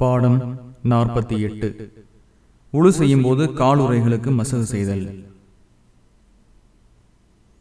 பாடம் நாற்பத்தி எட்டு. உழு செய்யும் போது காலுறைகளுக்கு மசகு செய்தல்.